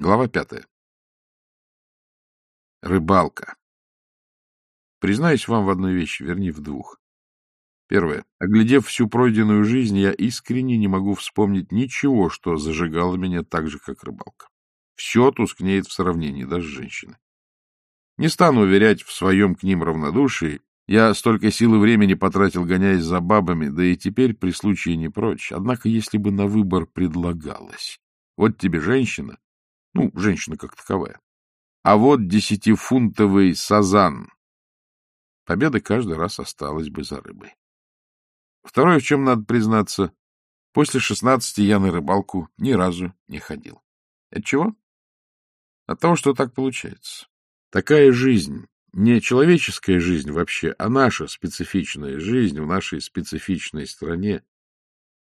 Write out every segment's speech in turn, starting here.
Глава пятая. Рыбалка. Признаюсь вам в одной вещи, вернее, в двух. Первое. Оглядев всю пройденную жизнь, я искренне не могу вспомнить ничего, что зажигало меня так же, как рыбалка. Все тускнеет в сравнении, даже женщины. Не стану уверять в своем к ним равнодушии. Я столько сил и времени потратил, гоняясь за бабами, да и теперь при случае не прочь. Однако, если бы на выбор предлагалось, вот тебе женщина, ну, женщина как таковая, а вот десятифунтовый сазан, победа каждый раз осталась бы за рыбой. Второе, в чем надо признаться, после шестнадцати я на рыбалку ни разу не ходил. От чего? От того, что так получается. Такая жизнь, не человеческая жизнь вообще, а наша специфичная жизнь в нашей специфичной стране,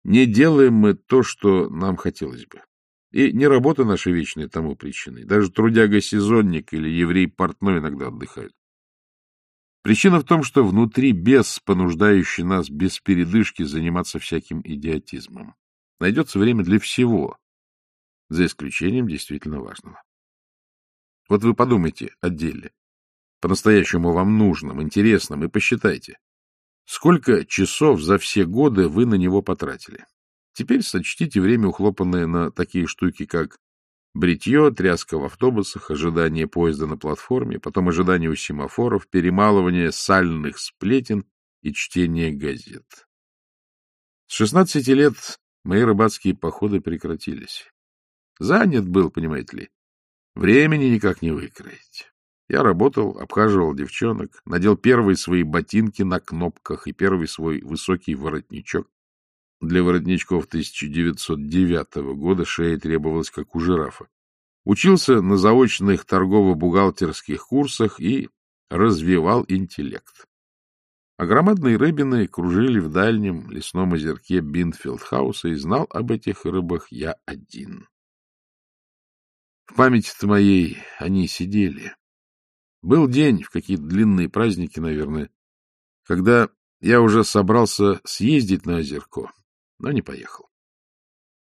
не делаем мы то, что нам хотелось бы. И не работа наша вечная тому причиной. Даже трудяга-сезонник или еврей-портной иногда отдыхают. Причина в том, что внутри бес, понуждающий нас без передышки заниматься всяким идиотизмом. Найдется время для всего, за исключением действительно важного. Вот вы подумайте о деле, по-настоящему вам нужном, интересном, и посчитайте, сколько часов за все годы вы на него потратили. Теперь сочтите время, ухлопанное на такие штуки, как Бритье, тряска в автобусах, ожидание поезда на платформе, потом ожидание у семафоров, перемалывание сальных сплетен и чтение газет. С шестнадцати лет мои рыбацкие походы прекратились. Занят был, понимаете ли. Времени никак не выкроить. Я работал, обхаживал девчонок, надел первые свои ботинки на кнопках и первый свой высокий воротничок. Для воротничков 1909 года шея требовалась, как у жирафа. Учился на заочных торгово-бухгалтерских курсах и развивал интеллект. А громадные рыбины кружили в дальнем лесном озерке Бинфилдхауса, и знал об этих рыбах я один. В памяти-то моей они сидели. Был день, в какие-то длинные праздники, наверное, когда я уже собрался съездить на озерко, но не поехал.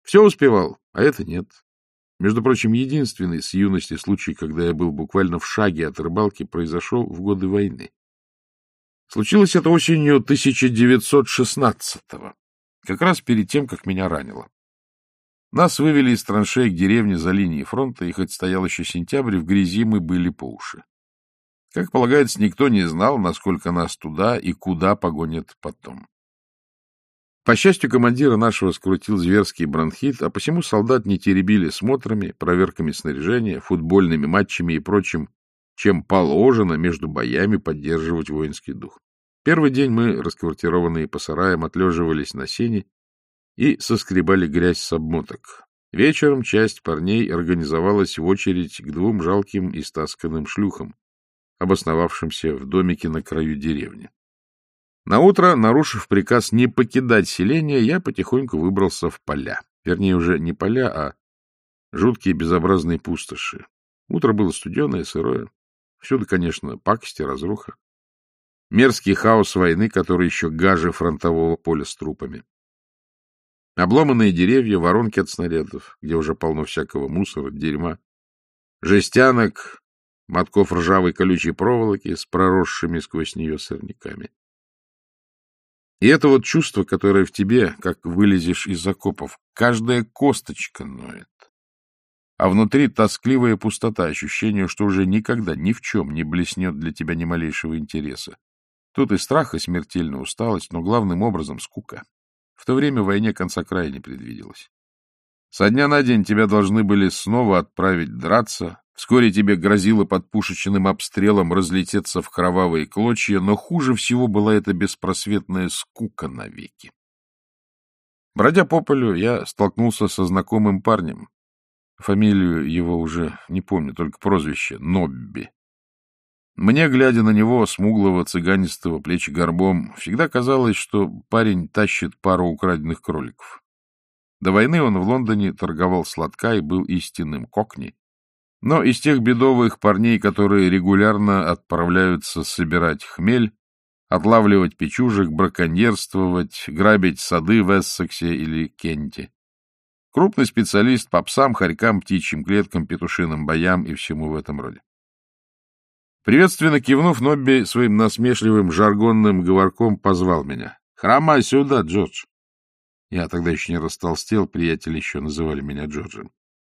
Все успевал, а это нет. Между прочим, единственный с юности случай, когда я был буквально в шаге от рыбалки, произошел в годы войны. Случилось это осенью 1916-го, как раз перед тем, как меня ранило. Нас вывели из траншей к деревне за линией фронта, и хоть стоял еще сентябрь, в грязи мы были по уши. Как полагается, никто не знал, насколько нас туда и куда погонят потом. По счастью, командира нашего скрутил зверский бронхит, а посему солдат не теребили смотрами, проверками снаряжения, футбольными матчами и прочим, чем положено между боями поддерживать воинский дух. Первый день мы, расквартированные по сараям, отлеживались на сене и соскребали грязь с обмоток. Вечером часть парней организовалась в очередь к двум жалким и стасканным шлюхам, обосновавшимся в домике на краю деревни. Наутро, нарушив приказ не покидать селение, я потихоньку выбрался в поля. Вернее, уже не поля, а жуткие безобразные пустоши. Утро было студеное, сырое. Всюду, конечно, пакости, разруха. Мерзкий хаос войны, который еще гаже фронтового поля с трупами. Обломанные деревья, воронки от снарядов, где уже полно всякого мусора, дерьма. Жестянок, мотков ржавой колючей проволоки с проросшими сквозь нее сорняками. И это вот чувство, которое в тебе, как вылезешь из окопов, каждая косточка ноет. А внутри тоскливая пустота, ощущение, что уже никогда ни в чем не блеснет для тебя ни малейшего интереса. Тут и страх, и смертельная усталость, но главным образом скука. В то время войне конца края не предвиделось. Со дня на день тебя должны были снова отправить драться, Вскоре тебе грозило под пушечным обстрелом разлететься в кровавые клочья, но хуже всего была эта беспросветная скука навеки. Бродя по полю, я столкнулся со знакомым парнем. Фамилию его уже не помню, только прозвище — Нобби. Мне, глядя на него, смуглого, цыганистого, плечи горбом, всегда казалось, что парень тащит пару украденных кроликов. До войны он в Лондоне торговал сладка и был истинным кокни, но из тех бедовых парней, которые регулярно отправляются собирать хмель, отлавливать печужек, браконьерствовать, грабить сады в Эссексе или Кенте. Крупный специалист по псам, хорькам, птичьим клеткам, петушиным боям и всему в этом роде. Приветственно кивнув, Нобби своим насмешливым жаргонным говорком позвал меня. — Хромай сюда, Джордж. Я тогда еще не растолстел, приятели еще называли меня Джорджем. —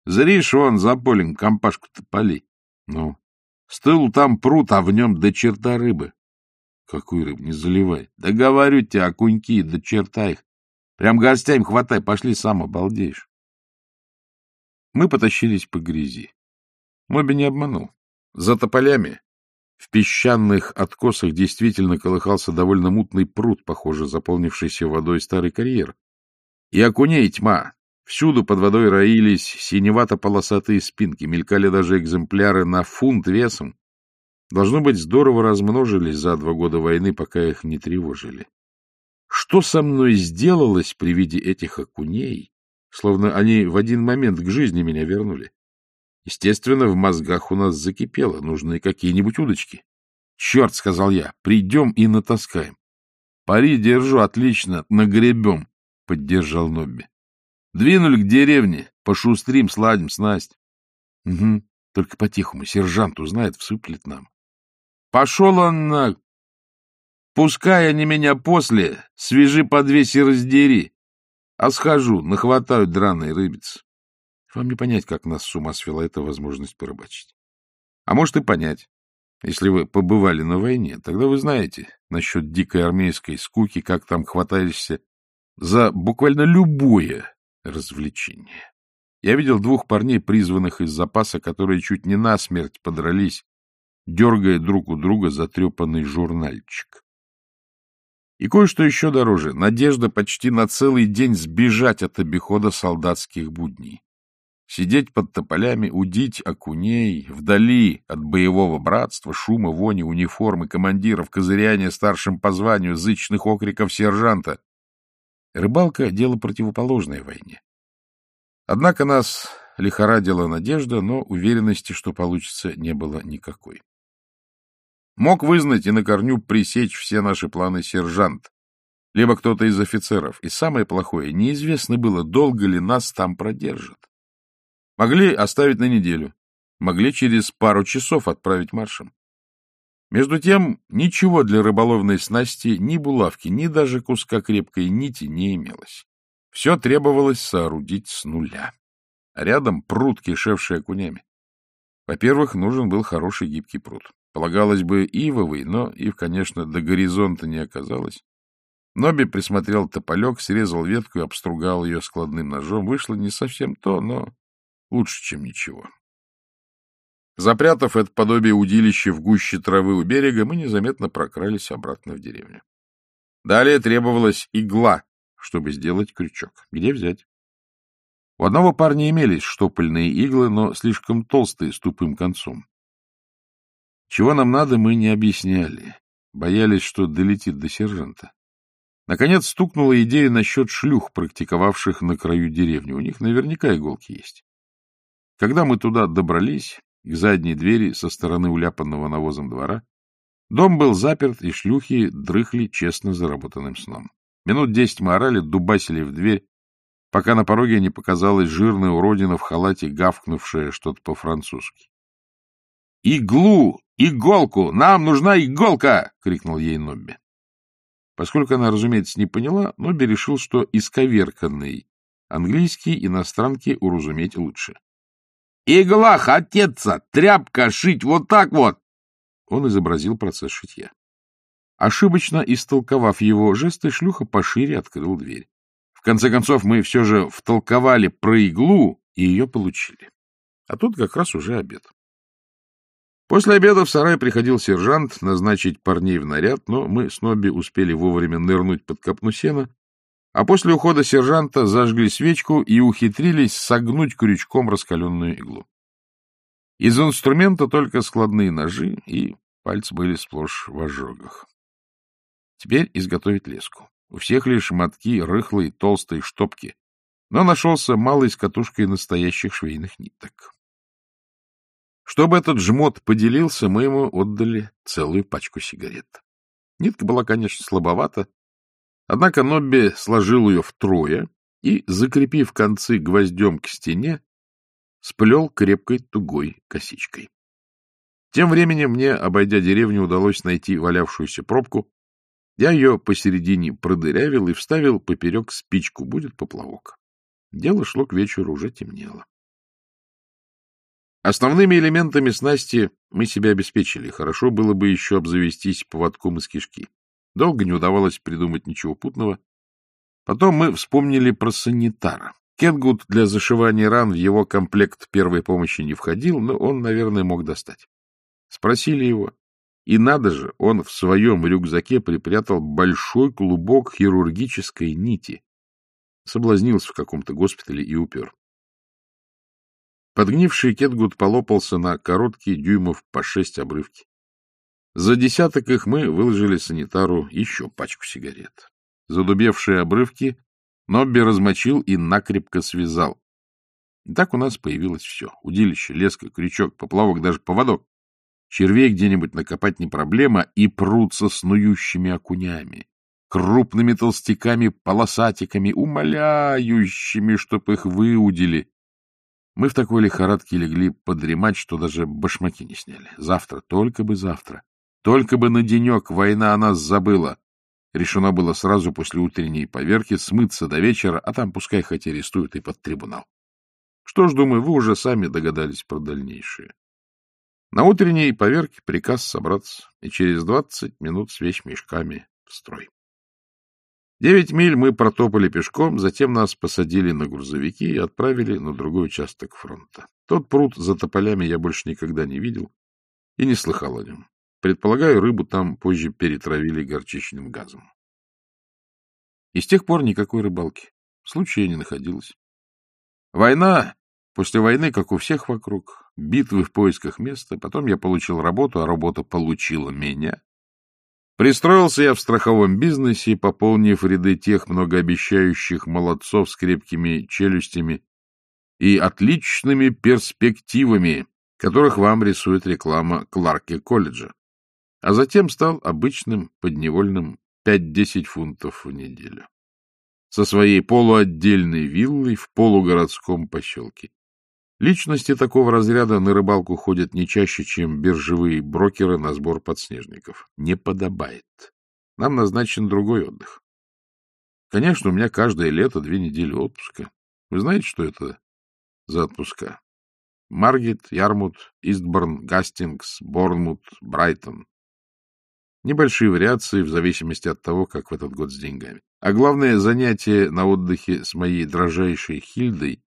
Зришь, вон за полем компашку-то поли. Ну, стыл там пруд, а в нем до черта рыбы. — Какую рыбу? Не заливай. — Да говорю тебе, окуньки, до черта их. Прям гостям хватай, пошли, сам обалдеешь. Мы потащились по грязи. Моби не обманул. За тополями в песчаных откосах действительно колыхался довольно мутный пруд, похоже, заполнившийся водой старый карьер. И окуней тьма. Всюду под водой роились синевато-полосатые спинки, мелькали даже экземпляры на фунт весом. Должно быть, здорово размножились за два года войны, пока их не тревожили. Что со мной сделалось при виде этих окуней, словно они в один момент к жизни меня вернули? Естественно, в мозгах у нас закипело, нужны какие-нибудь удочки. «Черт!» — сказал я, — «придем и натаскаем». «Пари держу, отлично, нагребем», — поддержал Нобби. «Двинули к деревне, пошустрим, сладим снасть». «Угу, только по-тихому, сержант узнает, всыплет нам». «Пошел он на...» «Пускай они меня после, свежи подвесь и раздери, а схожу, нахватают драной рыбицы». Вам не понять, как нас с ума свела эта возможность порыбачить. А может и понять. Если вы побывали на войне, тогда вы знаете насчет дикой армейской скуки, как там хватаешься за буквально любое развлечение. Я видел двух парней, призванных из запаса, которые чуть не насмерть подрались, дергая друг у друга затрепанный журнальчик. И кое-что еще дороже — надежда почти на целый день сбежать от обихода солдатских будней. Сидеть под тополями, удить окуней, вдали от боевого братства, шума, вони, униформы, командиров, козыряния старшим по званию, зычных окриков сержанта. Рыбалка — дело противоположное войне. Однако нас лихорадила надежда, но уверенности, что получится, не было никакой. Мог вызнать и на корню пресечь все наши планы сержант, либо кто-то из офицеров. И самое плохое, неизвестно было, долго ли нас там продержат. Могли оставить на неделю, могли через пару часов отправить маршем. Между тем, ничего для рыболовной снасти, ни булавки, ни даже куска крепкой нити не имелось. Все требовалось соорудить с нуля. А рядом пруд, кишевший окунями. Во-первых, нужен был хороший гибкий пруд. Полагалось бы ивовый, но их, конечно, до горизонта не оказалось. Ноби присмотрел тополек, срезал ветку и обстругал ее складным ножом. Вышло не совсем то, но Лучше, чем ничего. Запрятав это подобие удилища в гуще травы у берега, мы незаметно прокрались обратно в деревню. Далее требовалась игла, чтобы сделать крючок. Где взять? У одного парня имелись штопольные иглы, но слишком толстые, с тупым концом. Чего нам надо, мы не объясняли. Боялись, что долетит до сержанта. Наконец стукнула идея насчет шлюх, практиковавших на краю деревни. У них наверняка иголки есть. Когда мы туда добрались, к задней двери со стороны уляпанного навозом двора, дом был заперт, и шлюхи дрыхли честно заработанным сном. Минут десять мы орали, дубасили в дверь, пока на пороге не показалась жирная уродина в халате, гавкнувшая что-то по-французски. — Иглу! Иголку! Нам нужна иголка! — крикнул ей Нобби. Поскольку она, разумеется, не поняла, Нобби решил, что исковерканный английский иностранке уразуметь лучше. Игла хотеться, тряпка шить вот так вот. Он изобразил процесс шитья. Ошибочно истолковав его жесты, шлюха пошире открыл дверь. В конце концов, мы все же втолковали про иглу и ее получили. А тут как раз уже обед. После обеда в сарай приходил сержант назначить парней в наряд, но мы с Нобби успели вовремя нырнуть под копну сена а после ухода сержанта зажгли свечку и ухитрились согнуть крючком раскаленную иглу. Из инструмента только складные ножи, и пальцы были сплошь в ожогах. Теперь изготовить леску. У всех лишь мотки рыхлые, толстые штопки, но нашелся малый с катушкой настоящих швейных ниток. Чтобы этот жмот поделился, мы ему отдали целую пачку сигарет. Нитка была, конечно, слабовата, Однако Нобби сложил ее втрое и, закрепив концы гвоздем к стене, сплел крепкой тугой косичкой. Тем временем мне, обойдя деревню, удалось найти валявшуюся пробку. Я ее посередине продырявил и вставил поперек спичку, будет поплавок. Дело шло к вечеру, уже темнело. Основными элементами снасти мы себя обеспечили. Хорошо было бы еще обзавестись поводком из кишки. Долго не удавалось придумать ничего путного. Потом мы вспомнили про санитара. Кетгуд для зашивания ран в его комплект первой помощи не входил, но он, наверное, мог достать. Спросили его. И надо же, он в своем рюкзаке припрятал большой клубок хирургической нити. Соблазнился в каком-то госпитале и упер. Подгнивший кетгут полопался на короткие дюймов по шесть обрывки. За десяток их мы выложили санитару еще пачку сигарет. Задубевшие обрывки Нобби размочил и накрепко связал. И так у нас появилось все. Удилище, леска, крючок, поплавок, даже поводок. Червей где-нибудь накопать не проблема, и пруд со снующими окунями, крупными толстяками-полосатиками, умоляющими, чтоб их выудили. Мы в такой лихорадке легли подремать, что даже башмаки не сняли. Завтра, только бы завтра. Только бы на денек война о нас забыла. Решено было сразу после утренней поверки смыться до вечера, а там пускай хоть арестуют и под трибунал. Что ж, думаю, вы уже сами догадались про дальнейшее. На утренней поверке приказ собраться, и через двадцать минут с вещмешками в строй. Девять миль мы протопали пешком, затем нас посадили на грузовики и отправили на другой участок фронта. Тот пруд за тополями я больше никогда не видел и не слыхал о нем. Предполагаю, рыбу там позже перетравили горчичным газом. И с тех пор никакой рыбалки. Случая не находилось. Война, после войны, как у всех вокруг, битвы в поисках места, потом я получил работу, а работа получила меня. Пристроился я в страховом бизнесе, пополнив ряды тех многообещающих молодцов с крепкими челюстями и отличными перспективами, которых вам рисует реклама Кларки колледжа. А затем стал обычным подневольным 5-10 фунтов в неделю. Со своей полуотдельной виллой в полугородском поселке. Личности такого разряда на рыбалку ходят не чаще, чем биржевые брокеры на сбор подснежников. Не подобает. Нам назначен другой отдых. Конечно, у меня каждое лето две недели отпуска. Вы знаете, что это за отпуска? Маргет, Ярмут, Истборн, Гастингс, Борнмут, Брайтон. Небольшие вариации в зависимости от того, как в этот год с деньгами. А главное, занятие на отдыхе с моей дрожайшей Хильдой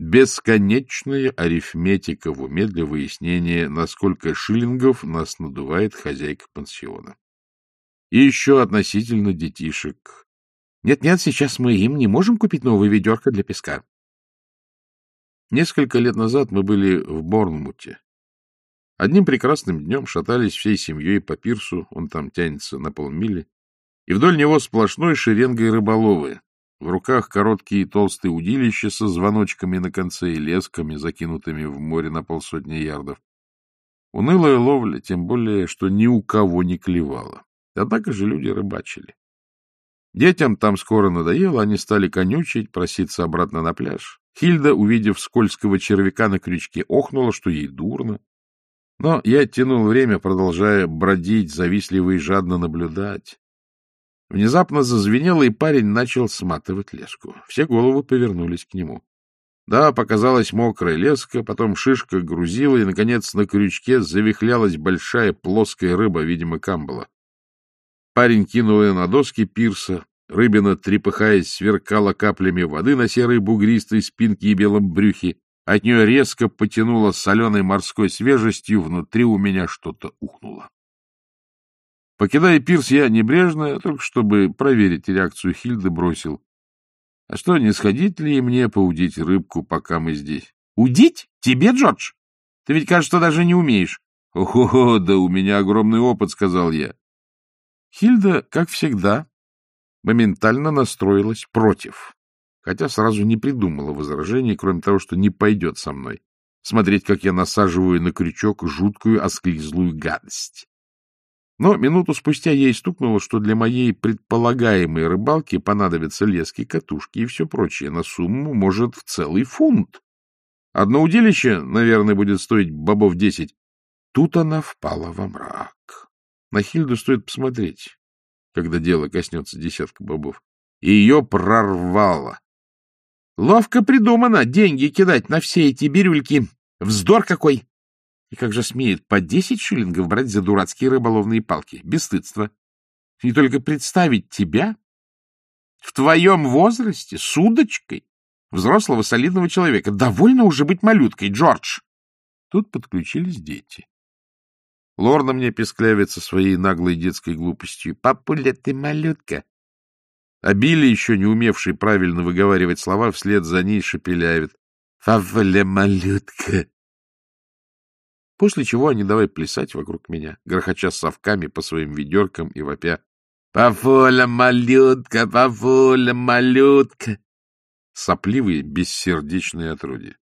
Бесконечная арифметика в уме для выяснения, насколько шиллингов нас надувает хозяйка пансиона. И еще относительно детишек. Нет-нет, сейчас мы им не можем купить новое ведерко для песка. Несколько лет назад мы были в Борнмуте. Одним прекрасным днем шатались всей семьей по пирсу, он там тянется на полмили, и вдоль него сплошной шеренгой рыболовы, в руках короткие толстые удилища со звоночками на конце и лесками, закинутыми в море на полсотни ярдов. Унылая ловля, тем более, что ни у кого не клевала. Однако же люди рыбачили. Детям там скоро надоело, они стали конючить, проситься обратно на пляж. Хильда, увидев скользкого червяка на крючке, охнула, что ей дурно. Но я тянул время, продолжая бродить, завистливо и жадно наблюдать. Внезапно зазвенело, и парень начал сматывать леску. Все головы повернулись к нему. Да, показалась мокрая леска, потом шишка грузила, и, наконец, на крючке завихлялась большая плоская рыба, видимо, камбала. Парень кинул ее на доски пирса. Рыбина, трепыхаясь, сверкала каплями воды на серой бугристой спинке и белом брюхе. От нее резко потянуло соленой морской свежестью, внутри у меня что-то ухнуло. Покидая пирс, я небрежно, только чтобы проверить реакцию Хильды, бросил. — А что, не сходить ли мне поудить рыбку, пока мы здесь? — Удить? Тебе, Джордж? Ты ведь, кажется, даже не умеешь. — Ого, да у меня огромный опыт, — сказал я. Хильда, как всегда, моментально настроилась против, хотя сразу не придумала возражений, кроме того, что не пойдет со мной смотреть, как я насаживаю на крючок жуткую осклизлую гадость. Но минуту спустя ей стукнуло, что для моей предполагаемой рыбалки понадобятся лески, катушки и все прочее на сумму, может, в целый фунт. Одно удилище, наверное, будет стоить бобов десять. Тут она впала во мрак. На Хильду стоит посмотреть, когда дело коснется десятка бобов. И ее прорвало. Ловко придумано деньги кидать на все эти бирюльки. Вздор какой! И как же смеет по десять шиллингов брать за дурацкие рыболовные палки? Бесстыдство. И только представить тебя в твоем возрасте с удочкой взрослого солидного человека. Довольно уже быть малюткой, Джордж. Тут подключились дети. Лорна мне песклявится своей наглой детской глупостью. — Папуля, ты малютка. А Билли, еще не умевший правильно выговаривать слова, вслед за ней шепелявит. — Папуля, малютка. После чего они давай плясать вокруг меня, грохоча совками по своим ведеркам и вопя. — Папуля, малютка, папуля, малютка. Сопливые, бессердечные отродья.